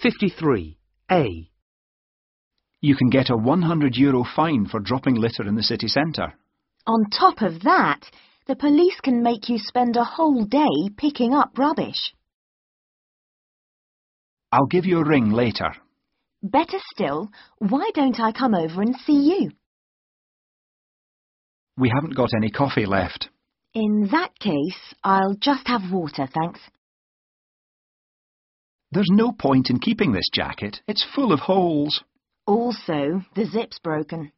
53. A. You can get a 100 euro fine for dropping litter in the city centre. On top of that, the police can make you spend a whole day picking up rubbish. I'll give you a ring later. Better still, why don't I come over and see you? We haven't got any coffee left. In that case, I'll just have water, thanks. There's no point in keeping this jacket. It's full of holes. Also, the zip's broken.